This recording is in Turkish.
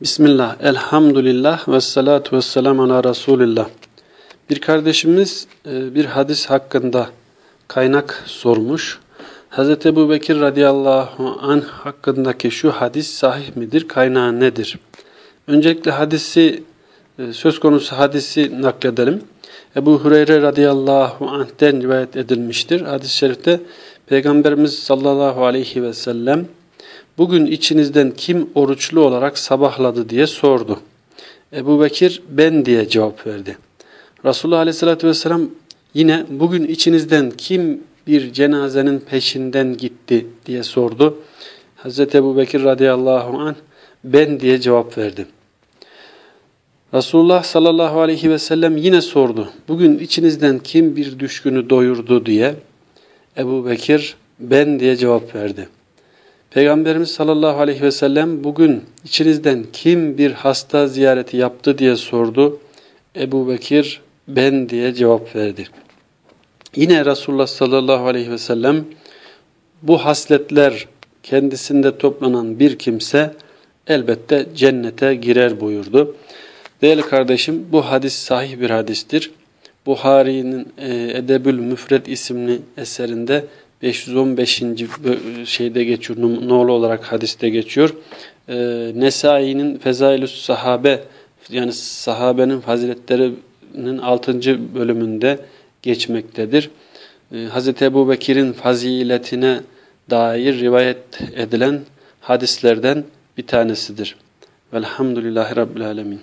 Bismillah, elhamdülillah ve salatu ve selam ala Resulillah. Bir kardeşimiz e, bir hadis hakkında kaynak sormuş. Hz. Ebu Bekir radıyallahu anh hakkındaki şu hadis sahih midir, kaynağı nedir? Öncelikle hadisi, e, söz konusu hadisi nakledelim. Ebu Hureyre radıyallahu anh'ten rivayet edilmiştir. Hadis-i şerifte Peygamberimiz sallallahu aleyhi ve sellem bugün içinizden kim oruçlu olarak sabahladı diye sordu. Ebu Bekir ben diye cevap verdi. Resulullah aleyhissalatü vesselam yine bugün içinizden kim bir cenazenin peşinden gitti diye sordu. Hazreti Ebu Bekir radıyallahu anh ben diye cevap verdi. Resulullah sallallahu aleyhi ve sellem yine sordu. Bugün içinizden kim bir düşkünü doyurdu diye Ebu Bekir ben diye cevap verdi. Peygamberimiz sallallahu aleyhi ve sellem bugün içinizden kim bir hasta ziyareti yaptı diye sordu. Ebu Bekir ben diye cevap verdi. Yine Resulullah sallallahu aleyhi ve sellem bu hasletler kendisinde toplanan bir kimse elbette cennete girer buyurdu. Değerli kardeşim bu hadis sahih bir hadistir. Buhari'nin e, Edebül Müfred isimli eserinde 515. şeyde geçiyor, nolu olarak hadiste geçiyor. E, Nesai'nin Fezailüs Sahabe yani sahabenin faziletlerinin 6. bölümünde geçmektedir. E, Hz. Ebu Bekir'in faziletine dair rivayet edilen hadislerden bir tanesidir. Velhamdülillahi Rabbil Alemin.